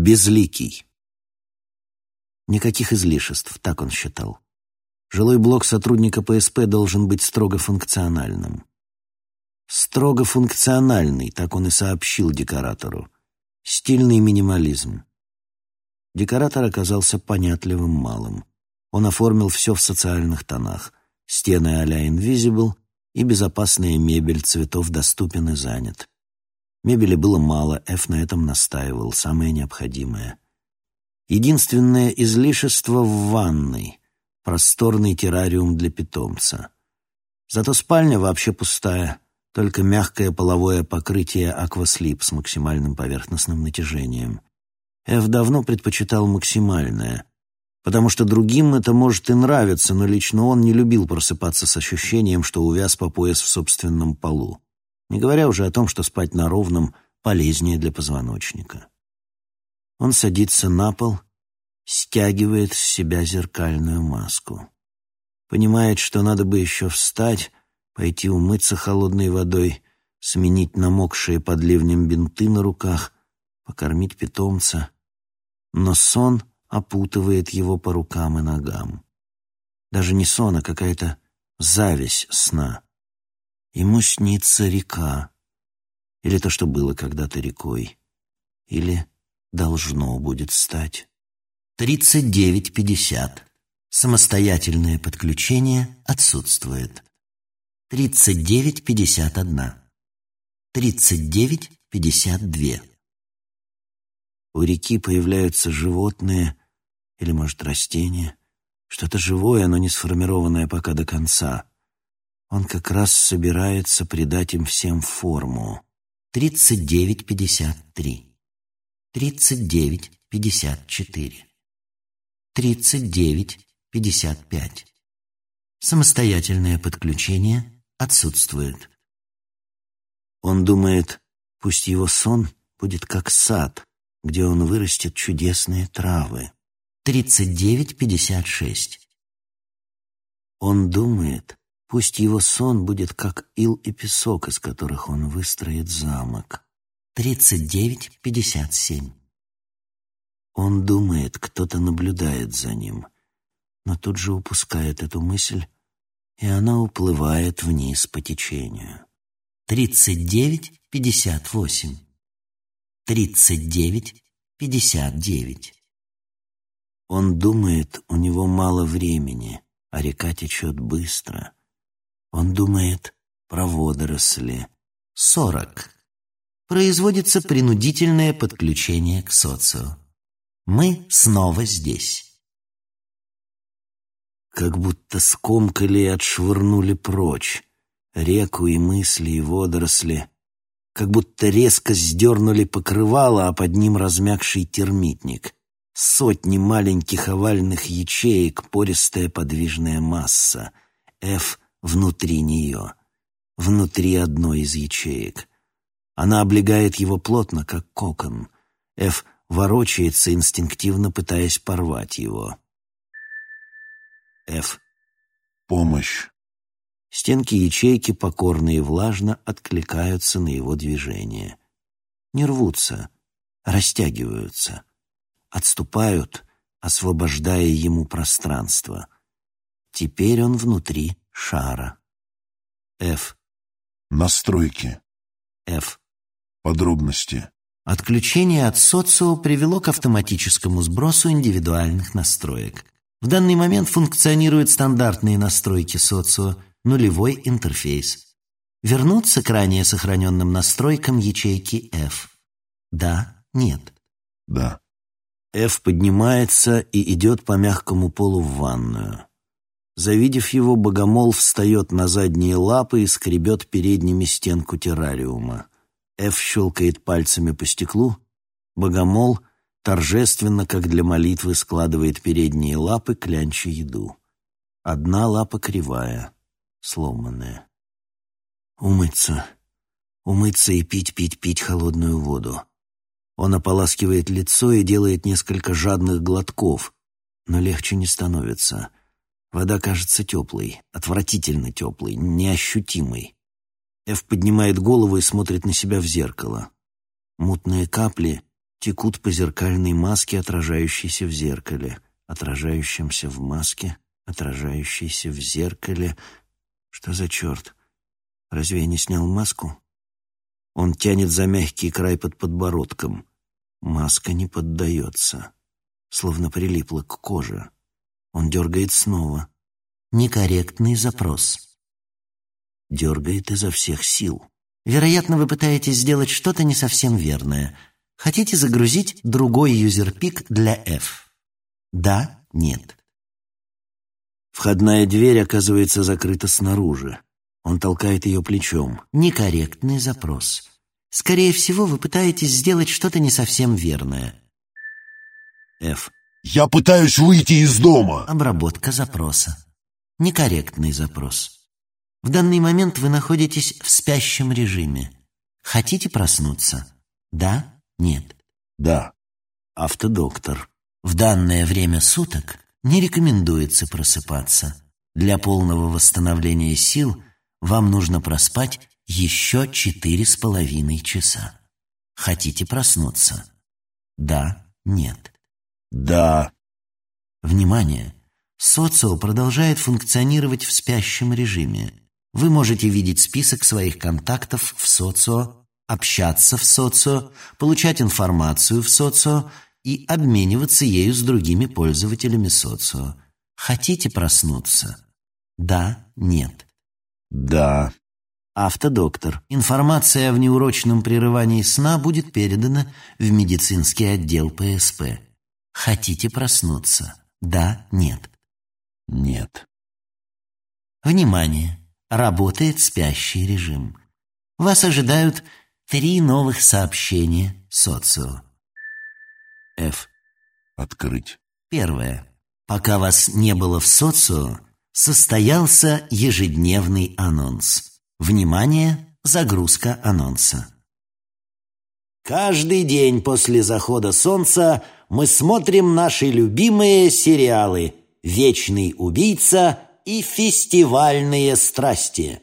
Безликий. Никаких излишеств, так он считал. Жилой блок сотрудника ПСП должен быть строго функциональным. Строго функциональный, так он и сообщил декоратору. Стильный минимализм. Декоратор оказался понятливым малым. Он оформил все в социальных тонах. Стены а-ля Invisible и безопасная мебель цветов доступен и занят. Мебели было мало, Эф на этом настаивал, самое необходимое. Единственное излишество в ванной — просторный террариум для питомца. Зато спальня вообще пустая, только мягкое половое покрытие акваслип с максимальным поверхностным натяжением. Эф давно предпочитал максимальное, потому что другим это может и нравиться, но лично он не любил просыпаться с ощущением, что увяз по пояс в собственном полу не говоря уже о том, что спать на ровном полезнее для позвоночника. Он садится на пол, стягивает с себя зеркальную маску. Понимает, что надо бы еще встать, пойти умыться холодной водой, сменить намокшие под ливнем бинты на руках, покормить питомца. Но сон опутывает его по рукам и ногам. Даже не сон, а какая-то зависть сна. Ему снится река, или то, что было когда-то рекой, или должно будет стать. 39.50. Самостоятельное подключение отсутствует. 39.51. 39.52. У реки появляются животные или, может, растения. Что-то живое, но не сформированное пока до конца. Он как раз собирается придать им всем форму. 39.53. 39.54. 39.55. Самостоятельное подключение отсутствует. Он думает, пусть его сон будет как сад, где он вырастет чудесные травы. 39.56. Он думает, Пусть его сон будет как ил и песок, из которых он выстроит замок. 39.57. Он думает, кто-то наблюдает за ним, но тут же упускает эту мысль, и она уплывает вниз по течению. 39.58. 39.59. Он думает, у него мало времени, а река течет быстро — он думает про водоросли. Сорок. Производится принудительное подключение к социо. Мы снова здесь. Как будто скомкали и отшвырнули прочь реку и мысли, и водоросли, как будто резко сдернули покрывало, а под ним размягший термитник. Сотни маленьких овальных ячеек, пористая подвижная масса. F внутри нее, внутри одной из ячеек. Она облегает его плотно, как кокон. Ф ворочается, инстинктивно пытаясь порвать его. Ф. Помощь. Стенки ячейки, покорно и влажно, откликаются на его движение. Не рвутся, растягиваются, отступают, освобождая ему пространство. Теперь он внутри шара. F. Настройки. F. Подробности. Отключение от социо привело к автоматическому сбросу индивидуальных настроек. В данный момент функционируют стандартные настройки социо, нулевой интерфейс. Вернуться к ранее сохраненным настройкам ячейки F. Да, нет. Да. F поднимается и идет по мягкому полу в ванную. Завидев его, богомол встает на задние лапы и скребет передними стенку террариума. Эф щелкает пальцами по стеклу. Богомол торжественно, как для молитвы, складывает передние лапы, клянча еду. Одна лапа кривая, сломанная. Умыться. Умыться и пить, пить, пить холодную воду. Он ополаскивает лицо и делает несколько жадных глотков, но легче не становится — Вода кажется теплой, отвратительно теплой, неощутимой. Эф поднимает голову и смотрит на себя в зеркало. Мутные капли текут по зеркальной маске, отражающейся в зеркале, отражающемся в маске, отражающейся в зеркале. Что за черт? Разве я не снял маску? Он тянет за мягкий край под подбородком. Маска не поддается, словно прилипла к коже. Он дергает снова. Некорректный запрос. Дергает изо всех сил. Вероятно, вы пытаетесь сделать что-то не совсем верное. Хотите загрузить другой юзерпик для F? Да, нет. Входная дверь оказывается закрыта снаружи. Он толкает ее плечом. Некорректный запрос. Скорее всего, вы пытаетесь сделать что-то не совсем верное. F. Я пытаюсь выйти из дома. Обработка запроса. Некорректный запрос. В данный момент вы находитесь в спящем режиме. Хотите проснуться? Да? Нет? Да. Автодоктор. В данное время суток не рекомендуется просыпаться. Для полного восстановления сил вам нужно проспать еще четыре с половиной часа. Хотите проснуться? Да, нет. Да. Внимание! Социо продолжает функционировать в спящем режиме. Вы можете видеть список своих контактов в социо, общаться в социо, получать информацию в социо и обмениваться ею с другими пользователями социо. Хотите проснуться? Да, нет. Да. Автодоктор. Информация о внеурочном прерывании сна будет передана в медицинский отдел ПСП. Хотите проснуться? Да, нет. Нет. Внимание! Работает спящий режим. Вас ожидают три новых сообщения социо. F. Открыть. Первое. Пока вас не было в социо, состоялся ежедневный анонс. Внимание! Загрузка анонса. Каждый день после захода солнца мы смотрим наши любимые сериалы «Вечный убийца» и «Фестивальные страсти».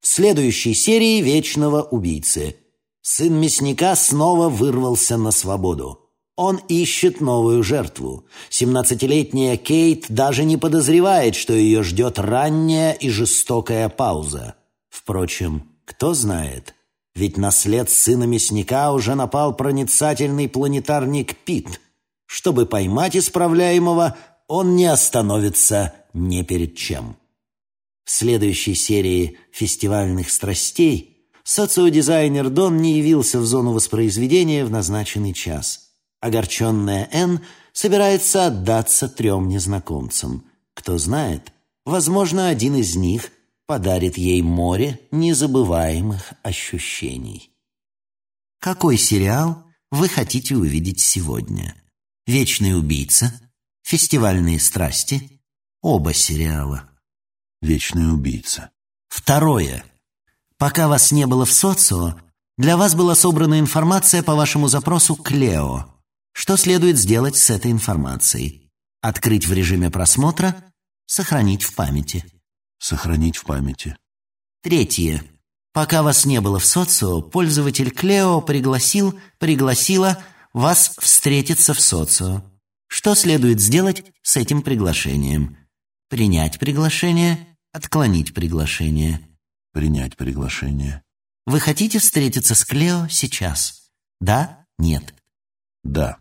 В следующей серии «Вечного убийцы» сын мясника снова вырвался на свободу. Он ищет новую жертву. Семнадцатилетняя Кейт даже не подозревает, что ее ждет ранняя и жестокая пауза. Впрочем, кто знает, ведь на след сына мясника уже напал проницательный планетарник Пит. Чтобы поймать исправляемого, он не остановится ни перед чем. В следующей серии «Фестивальных страстей» социодизайнер Дон не явился в зону воспроизведения в назначенный час. Огорченная Энн собирается отдаться трем незнакомцам. Кто знает, возможно, один из них подарит ей море незабываемых ощущений. Какой сериал вы хотите увидеть сегодня? «Вечный убийца», «Фестивальные страсти», оба сериала. Вечный убийца. Второе. Пока вас не было в социо, для вас была собрана информация по вашему запросу «Клео». Что следует сделать с этой информацией? Открыть в режиме просмотра, сохранить в памяти. Сохранить в памяти. Третье. Пока вас не было в социо, пользователь Клео пригласил, пригласила вас встретиться в социо. Что следует сделать с этим приглашением? Принять приглашение, отклонить приглашение. Принять приглашение. Вы хотите встретиться с Клео сейчас? Да? Нет? Да.